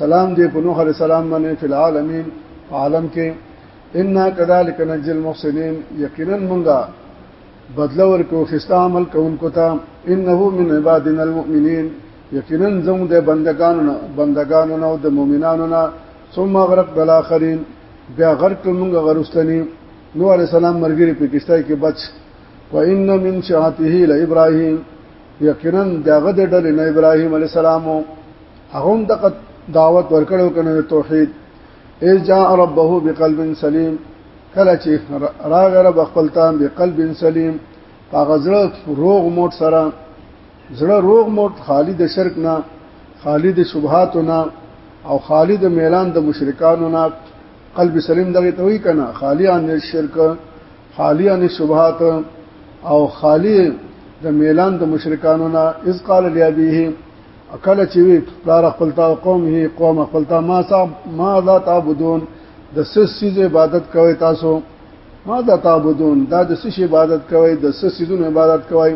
سلام دې په نوح عليه السلام باندې په العالمین عالم کې ان كذلك نجزي المحسنين یقینا مونږه بدل ورکو خستا عمل کوونکو ته انه من عبادنا المؤمنين یقینا زموږ د بندگانو بندگانو او د مؤمنانو نه ثم غرق بالاخرين بیا غرق مونږه غرستنی نو عليه السلام مرګري په کشتای کې بچ و ان من شاته ل ابراهيم یقینا دغه د ډلې نه ابراهيم عليه السلام هغه هم دغه دعوت ورکړو کنه توحید اذ جاء ربه بقلب سلیم کله چې راغ رب خپل تام بقلب سلیم هغه زړه روغ موټ سره زړه روغ موټ خالی د شرک نه خالی د شبهات نه او خالی د میلان د مشرکانو نه قلب سلیم دغه ته وی کنه خالی ان شرک خالی ان شبهات او خالی د میلان د مشرکانو نه اذ قال لابیه کله چې وی پلار خپل تا قوم هي قوم خپل تا ما صاحب ما ذا تعبدون د سس چیز عبادت کوي تاسو ما ذا تعبدون دا د سس عبادت کوي د سس چیزونو عبادت کوي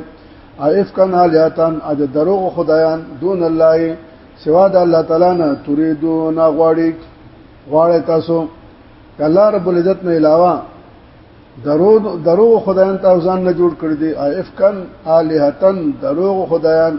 عارف کان الیاتن اج دروغ خدایان دون الله سوا د الله تعالی نه تريدون غواړي غواړي تاسو الله رب العزت نه علاوه درو درو خدایان تاسو ځان نه جوړ کړی دي عارف کان الیاتن دروغ خدایان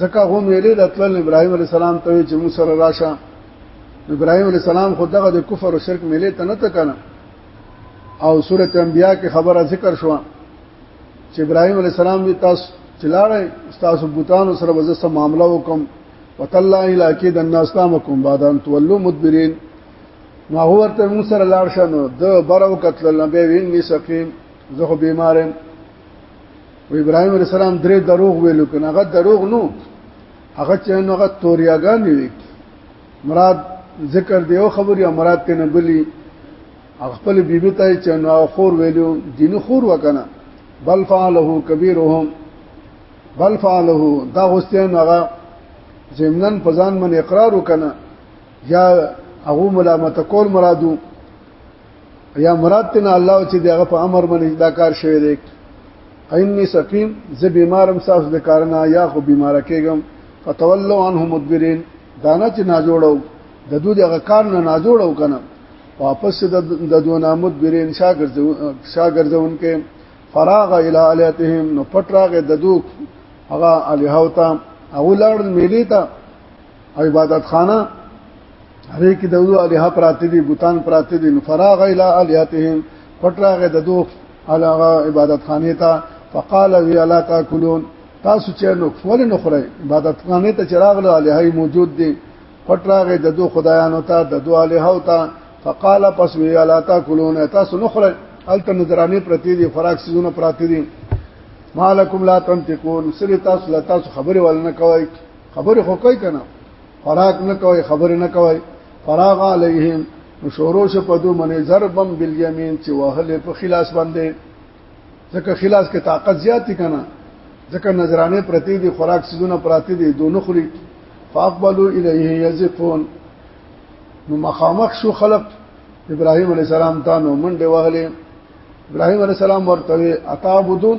ځکه هو ویلې د تل ابراهيم عليه السلام ته چې موږ سره راشه ابراهيم عليه السلام خو دغه د کفر او شرک ملي ته نه تکنه او سوره انبیاء کې خبره ذکر شو چې ابراهيم عليه السلام وی تاسو چلاړې تاسو بوتانو سره وځه سم معاملې وکم وتالله الا کې د الناس تامکم بعد ان تولوا مدبرين نو هو ورته موږ سره لاړ شنو د برو قتل نبی ویني سقيم زه خو بیمارم و ابراهيم عليه السلام درې دروغ ویلو کنه هغه دروغ نو هغه چې نو هغه توریاګان وی مراد ذکر دی او خبري مراد ته نه بلی خپل بیبي ته چې نو خور ویلو دین خور وکنه بل فعله کبیرهم بل فعله دا غستین هغه زمنن پزان من اقرار وکنه یا هغه ملامت کول مرادو یا مراد تن الله چې دغه په امر باندې دا کار شوی دی اینی سقیم زه بیمارم ساس د کارنا یا خو بیمار کېږم فتولوا عنه مدبرین دانا چې نا جوړو د دوی دغه کار نه نا جوړو کنه واپس د دوی نه مدبرین شاګرد شاګردون کې فراغ الی الیتهم نو پټراغ د دوی هغه الیه او تا او لړ میلی تا عبادت خانه هغه کې د دوه الها پراته دي بوتان پراته دي فراغ الى الهاتهم پټراغه د دوه علاغه عبادت خانه ته فقال وی الا تاكلون تاسو چې نو فول نه خورئ عبادت خانه ته چراغ له الهای موجود دي پټراغه د دوه خدایانو ته د دوه الهو ته فقال پس وی الا تاكلون تاسو نه خورئ الته نظرانه پرتی دي خوراک سيزونه پراته دي مالکم لا تنتقون سری تاسو لا تاسو خبره ولنه کوي خبره خو کوي کنه فراق نه کوي خبر نه کوي فراغ علیهم شورو شه په دوه منې ضربم بالیمین چې وهله په خلاص باندې ځکه خلاص کې طاقت زیات کنا ځکه نظرانه پرتی دي خوراک سيزونه پراتی دي دونو خوري فاقبلوا الیه یزفون نو مخامخ شو خلق ابراهيم عليه السلام ته نو منډه وهلې ابراهيم عليه السلام ورته اتعبدون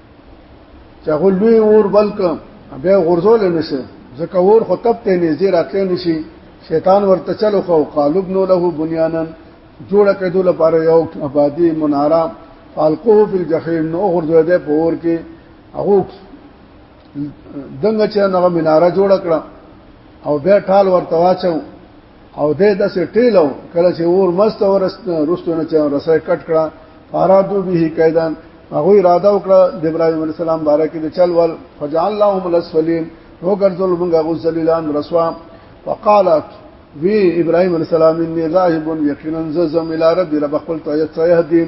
چې هغه لوی اور بلک بیا غرزول نه شي ځکه اور خو تب ته نږدې راتلی نشي شیطان ورته چلو خو قالب نو له بنیانن جوړ کېدو لپاره یو آبادی مناره فالقوه فی الجحیم نو غرزول دی په اور کې هغه دنګ چې هغه مناره جوړ کړه او بیا ټال ورته واچو او دې داسې ټیلو کله چې اور مست ورست رستونه چې رسې کټ کړه فارادو به کیدان هغه اراده وکړه د ابراهیم علی السلام باره کې د چل ول فجعل اللهم الاسفلین نو ګرځول موږ غو ذلیلان رسوا وقالت وی ابراهيم عليه السلام اني ذاهب يقينا زم الى ربي رب خپل ته يهدين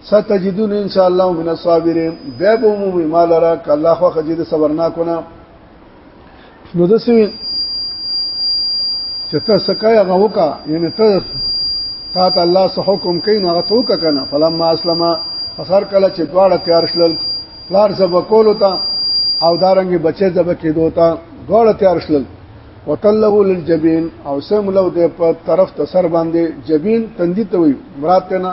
ستجدون ان شاء الله من الصابرين به به مومي مال را ک الله خو خجید صبرنا کنا نو دسی چې ته سکای هغه وکا یعنی ته تا ته الله سه حکم کین هغه تو کا کنه فلما اسلم فسر کله چې دواړه تیار شلل پلار سبا کول تا او دارنګ بچي زب کې دوتا دواړه تیار شلل وتلو للجبین او سم لو د طرف ته سر باندې جبین تندی ته وي مراد ته نه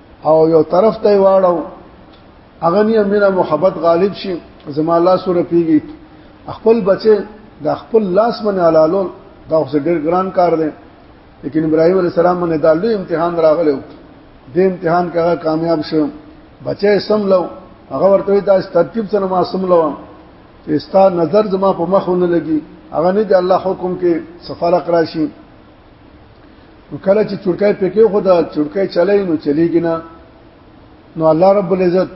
او یو طرف ته واړو هغه نه مینا محبت غالب شي زما الله سره پیږي خپل بچي د خپل لاس باندې علالون دا اوس ډېر ګران کار دی لیکن ابراهيم عليه السلام باندې دا لوی امتحان راغلو د امتحان کغه کامیاب شو بچي سم لو هغه ورته دا ترتیب سره ما سم لو چې ستا نظر زما په مخ نه لګي هغه نه دی الله حکم کې سفر اقرا شي کله چې چړکای پکې خو دا چړکای چلای نو چلیږي نه نو الله رب العزت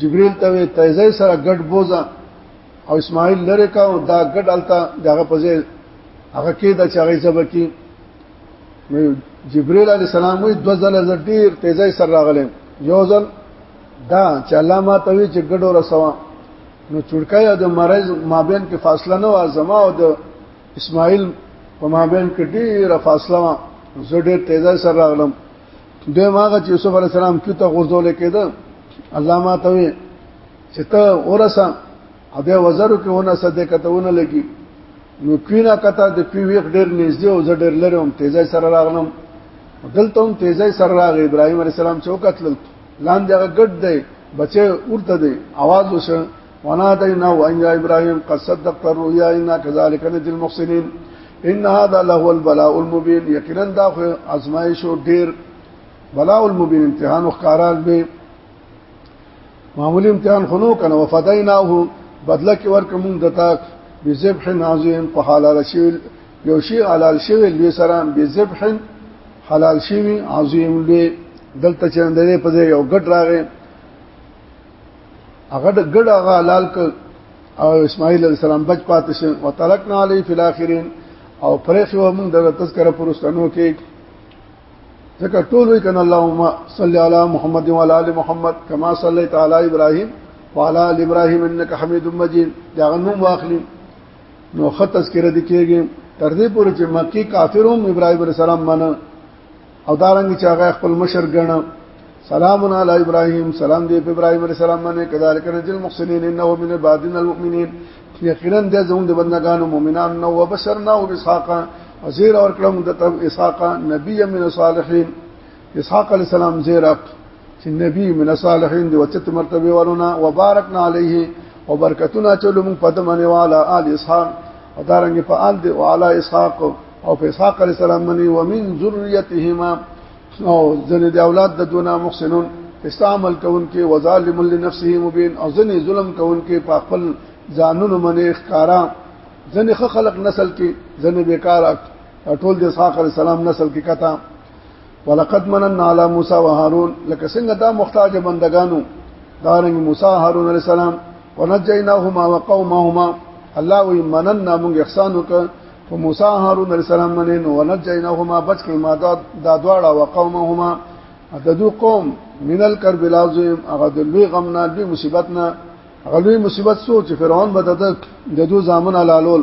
جبريل ته وي تیزه سره ګډ بوزا او اسماعیل لره کا او دا ګډ التا دغه پځه هغه کې د چاغې سبا کې نو جبريل عليه السلام وي د ځل زټیر تیزه سره راغله یو ځل دا چې الله ما ته وي چې ګډ ورسوا نو چړکای د مرز مابین کې فاصله نه و زما او د اسماعیل په مابین کې ډیره فاصله ما زه ډیر تیزه سره راغلم د ماغه چې یوسف علی السلام کې ته غوځول کېده الله ما ته وی چې ته ورسه اده وزرو کې ونه صدې کتهونه لګي نو کینا کته د پی ویخ ډیر نږدې او زه ډیر لري هم تیزه سره راغلم دلته هم تیزه سره راغ ابراهیم علی السلام چوکاتل لاندې هغه ګډ دی بچي ورته دی आवाज وشه ونادينا وان يا ابراهيم قد صدقت الرؤيا انا كذلك نجزي المحسنين ان هذا له البلاء المبين یقینا دا خو ازمایش او ډیر بلاء المبين امتحان او قرار به معمولی امتحان خنو کنه وفدیناه بدله کې ورکه مونږ دتا بذبح عظیم په حلال شی یو شی حلال شی لوی سره بذبح حلال شی عظیم لوی دلته چندې په یو ګډ راغې هغه د ګډ هغه حلال ک او اسماعیل علیہ السلام بچ پاتې شو وترکنا علی فی الاخرین او پرېخي و موږ د تذکرہ پرستانو کې ځکه ټول وی کنه اللهم صل علی محمد و علی ال محمد کما صلیت علی ابراهیم و علی ال ابراهیم انک حمید مجید دا غنوم واخلی نو خط تذکرہ دکېږي تر دې پورې چې مکی کافرون ابراهیم علیہ السلام باندې او دارنګ چې هغه خپل مشر ګڼ سلام علی ابراهیم سلام دی په ابراهیم علی السلام باندې کذالک نجل محسنین انه من عبادنا المؤمنین یقینا د زوم د بندگانو مؤمنان نو وبشرنا وباسحاق وزیر اور کلم د اسحاق نبی من الصالحین اسحاق علی السلام زیرق چې نبی من الصالحین دی وچت مرتبه ورونه وبارکنا علیه وبرکتنا چلو من پدمنه والا آل اسحاق او دارنګ په آل دی او علی اسحاق او په اسحاق علی السلام منی ومن ذریتهما او ځنه د اولاد د دونه محسنون استعمال کون کې وظالم لنفسه مبین او ځنه ظلم کون کې په خپل ځانونو منی ښکارا ځنه خلق نسل کې ځنه بیکار ټول د اسحاق علی السلام نسل کې کته ولقد مننا على موسى وهارون لکه څنګه دا محتاج بندگانو دا رنګ موسی هارون علی السلام ونجيناهما وقومهما الله وی مننا موږ احسان وکړ په موسی هارون علی السلام باندې نو ونجيناهما بچ کړ ما دا د دواړه وقومهما د دو قوم من الكرب العظیم هغه د لوی غم نه لوی مصیبت نه هغه لوی مصیبت سوچ فرعون به د دو ځامن علالول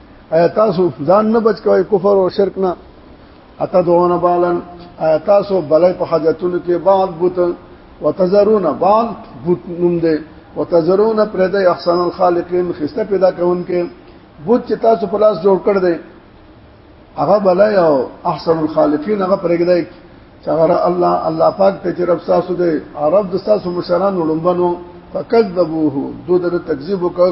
ایا تاسو ځان نه بچ کوئ کفر او شرک نه اتدعون بالن ایا تاسو بلای په حاجتونو کې بعد بوت وتزرون بعد بوت نوم دی وتزرون پرده احسان الخالقین خسته پیدا کوونکې بوت چې تاسو په لاس جوړ کړ دی هغه بلای او احسن الخالقین هغه پرګدای چې هغه الله الله پاک ته چې رب تاسو دی عرب د تاسو مشران لومبنو فکذبوه دوی د تکذیب وکړ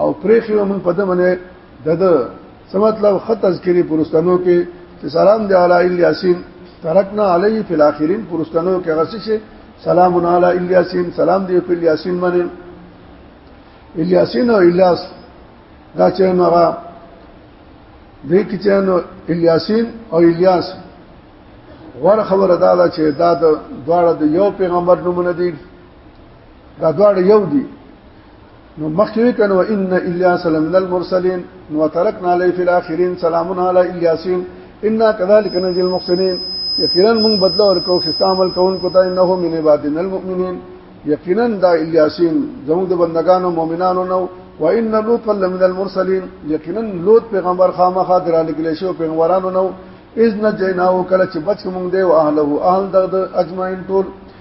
او پرېخي موږ په دمنه دد څه مطلب خط تذکری پرستانو کې چې سلام دی علی الیاسین ترکنا علی فی الاخرین پرستانو کې غسی شي سلام علی الیاسین سلام دی په الیاسین باندې الیاسین او الیاس دا چې نو هغه دې کې چې نو الیاسین او الیاس غوړ خبره دا ده چې دا د دواړه د یو پیغمبر نمونه دي دا دواړه یو دي نو مخکې کنو ان الیاس لمن المرسلین نو ترکنا علی فی الاخرین سلام علی الیاسین ان كذلك نجزي المحسنین یقینا موږ بدله ورکو خستا عمل کوونکو ته انه من عبادنا المؤمنین یقینا دا الیاسین زموږ د بندگانو مؤمنانو نو وان لوط لمن المرسلین یقینا لوط پیغمبر خامخا دراله کې شو پیغمبرانو نو اذ نجیناه کله چې بچ موږ دی او اهله اهل دغه اجمعین ټول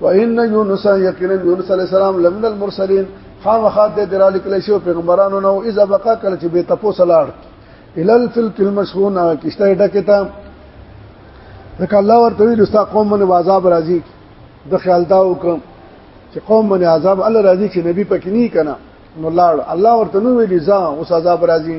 وان یونس یقینا یونس علی السلام لمن المرسلین خامخات د درال کله شو پیغمبرانو نو اذا بقا کله چې به تپو سلاړ الال فل کل مشغون کشته ډکه تا ځکه الله ورته وی دوستا قوم من عذاب راځي د خیال دا وکم چې قوم من عذاب الله راځي چې نبی پکې نه کنا نو لاړ الله ورته نو ویلی ځا اوس عذاب راځي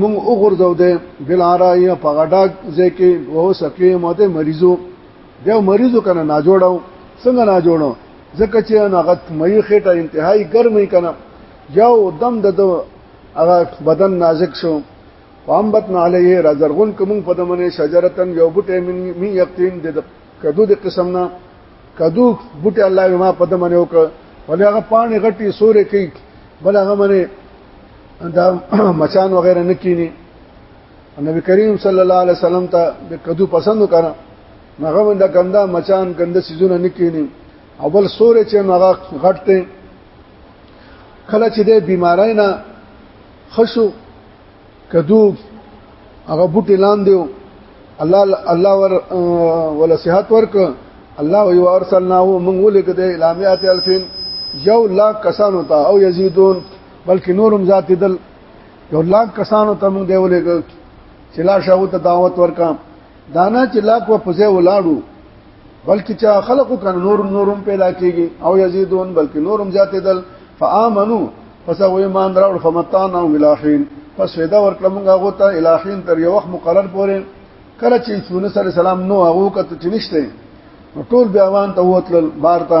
مونږ وګرځو ده بلارای په غډاګ ځکه وو سکه ماته مریضو دیو مریضو کنه نا جوړو څنګه نا جوړو ځکه چې هغه مې خېټه انتهایی ګرمې کنه یو دم د هغه بدن نازک شو وامبتنا علیه رزرغون کوم په دمنه شجرتن یو بوټه من می یقین د کدو د قسم نه کدو بوټه الله ما په دمنه وک ولې هغه پانی غټي سورې کوي بل هغه منه دا مچان وغیرہ نه کینی نبی کریم صلی الله علیه وسلم ته د کدو پسند وکړه هغه باندې ګندا مچان ګنده سيزونه نه کینی او بل سورې چې هغه غټته کله چې د بیمارای نه خشو کدو هغه بوټي لاندې الله الله ور ولا صحت ورک الله یو ارسلناه من ولګ د الامیات الفین یو لا کسانو ته او یزيدون بلکې نورم ذات دل یو لاک کسانو ته موږ دی ولېګ چې لا شاو ته دعوت ورکا دانا چې لاک و پځه ولاړو بلکې چا خلقو کن نور نورم پیدا کیږي او یزيدون بلکې نورم ذات دل فآمنو پس او ایمان راوړ فمتانا ولاحین پس فدا ورکړه موږ هغه ته الاحین تر یو وخت مقرر پورې کله چې یونس علی السلام نو هغه کته چنيشته ټول بیاوان ته وتل بارته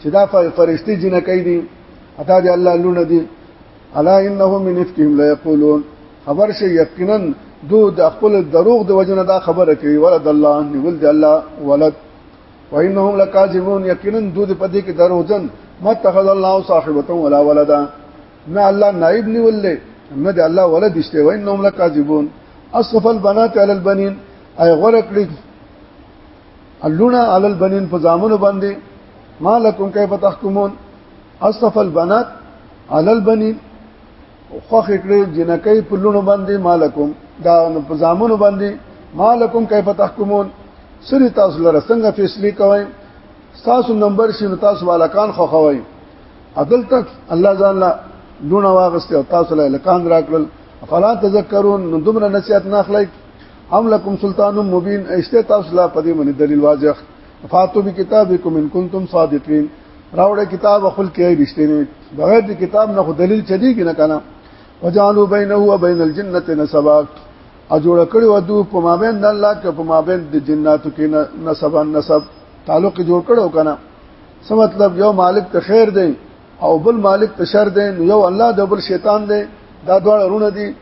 چې دا فرشتي جنکې دي ادا دې الله لونه دي الا انهم من افکهم لا یقولون خبر شي یقینا دو د خپل دروغ د وجنه دا خبره کوي ولد الله ان ولد الله ولد وانهم لکاذبون یقینا دو د پدې کې دروغجن ما تخذ الله صاحبته ولا ولدا نه الله نائب نیولې نه د الله ولد شته وانهم لکاذبون اصف البنات علی البنین ای غره کړی اللونا علی البنین په زامنو باندې مالکم کیف تحکمون اصف البنات علی البنین خو خکړې جنکې په لونو باندې مالکم دا په زامنو باندې مالکم کیف تحکمون سری تاسو لره څنګه فیصله کوئ تاسو نمبر شي تاسو والکان خو خوئ عدل تک الله ځان لا لونه واغسته او تاسو له لکان راکړل فلا تذکرون نو دومره نصیحت نه اخلئ ام لکم سلطان مبین ایسته تاسو لا پدې باندې دلیل واضح فاتو به کتابکم ان کنتم صادقین راوړې کتاب خپل کې رښتینی بغیر د کتاب نه خو دلیل چلیږي نه کنه وجعلوا بينه وبين الجنه نسبا او جوړ کړي و دوه په مابین د الله کې په مابین د جناتو کې نسب نسب تعلق جوړ کړو کنه څه مطلب یو مالک ته خیر دی او بل مالک ته شر دی نو یو الله د بل شیطان دی دا دواړه رونه دي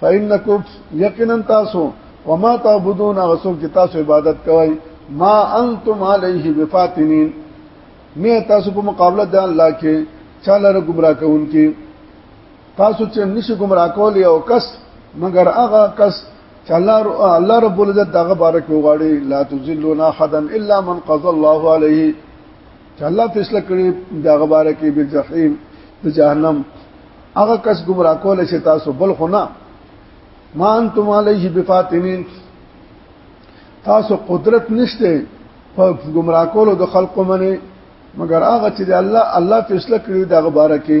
فإنکم یقینا تاسو وما تعبدون غسوک چې تاسو عبادت کوئ ما انتم علیه بفاتنین نه تاسو په مقابله د الله کې چاله گمراه کوونکی تاسو چې نشي گمراه کول یو کس مگر هغه کس چې الله الله رب العزت دغه بارک وغاړي لا تذلون احدا الا من قضى الله عليه چې الله فیصله کړی دا غبره کې بل جهنم د جهنم هغه کس گمراه کول شي تاسو بل خو نه ما انتم علیه بفاتنین تاسو قدرت نشته په گمراه کولو د خلقو منی مګر هغه چې الله الله فیصله کړی دا غبره کې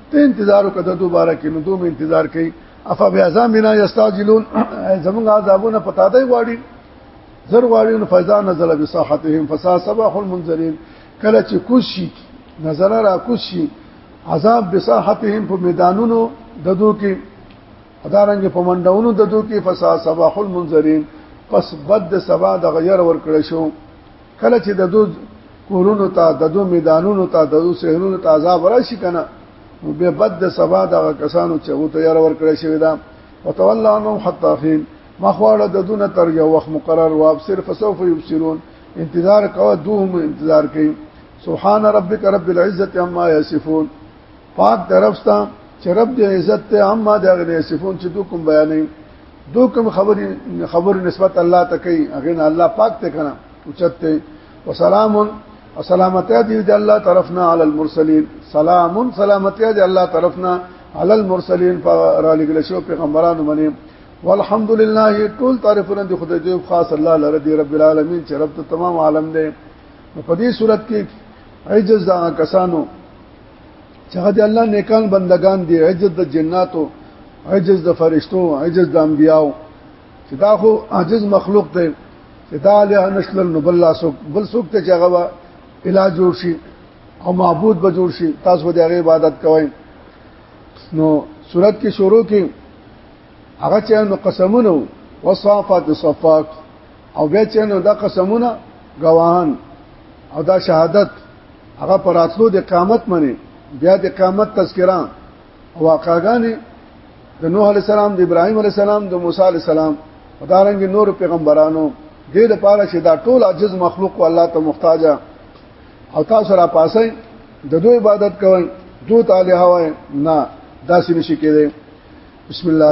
ته انتظار وکړه دوباره کې نو دوم انتظار کوي افا بیا ځامنا یستاجلون زمونږ عذابونه پتا دی غواړي زر غواړي نو فیضا نزل بصاحتهم فسا صباح المنذرین کله چې کوشي نظر را کوشي عذاب بصاحتهم په میدانونو ددو کې ادارنګ په منډونو ددو کې فسا صباح المنذرین پس بد سبا د غیر ور کړ شو کله چې د دو کورونو ته د دو میدانونو ته د دو سهرونو ته عذاب راشي کنه نو به بد د سبا د کسانو چې وو تیار ورکړی شوی دا وتولى عنهم حتى حين مخواړه د دونه تر یو وخت مقرر و ابصر فسوف يبصرون انتظار کوه دوهم انتظار کوي سبحان ربك رب العزه عما يصفون پاک درفستا چې رب دې عزت ته عما دغه يصفون چې دوی کوم بیانې دو کوم خبري خبر نسبت الله ته کوي هغه نه الله پاک ته کنه اوچته وسلام وسلامتی دی د الله طرفنا علی المرسلین سلام سلامتی دی الله طرفنا علی المرسلین پر را لګل شو پیغمبرانو باندې والحمد لله ټول تعریفونه د خدای دی خاص الله لره دی رب العالمین چې رب ته تمام عالم دی په دې صورت کې عجز دا کسانو چې هغه د الله نیکان بندگان دي عجز د جناتو عجز د فرشتو عجز د انبیاو چې دا خو عجز مخلوق دی چې دا له نشل نو بل سو بل سوک ته چې هغه علاج جوړ شي او معبود به جوړ شي تاسو د هغه عبادت کوئ نو صورت کې شروع کې هغه چې نو قسمونه وصفات صفات او بیا چې نو دا قسمونه گواهان او دا شهادت هغه پراتلو د قامت منی بیا د قامت تذکرہ واقعګانی د نوح علی السلام د ابراهیم علی السلام د موسی علی السلام ودارنګ نور پیغمبرانو د دې لپاره چې دا ټول عجز مخلوق او الله ته محتاج او تاسو را پاسئ د دوی عبادت کوئ دوی تعالی هوای نه داسې نشي کېدی بسم الله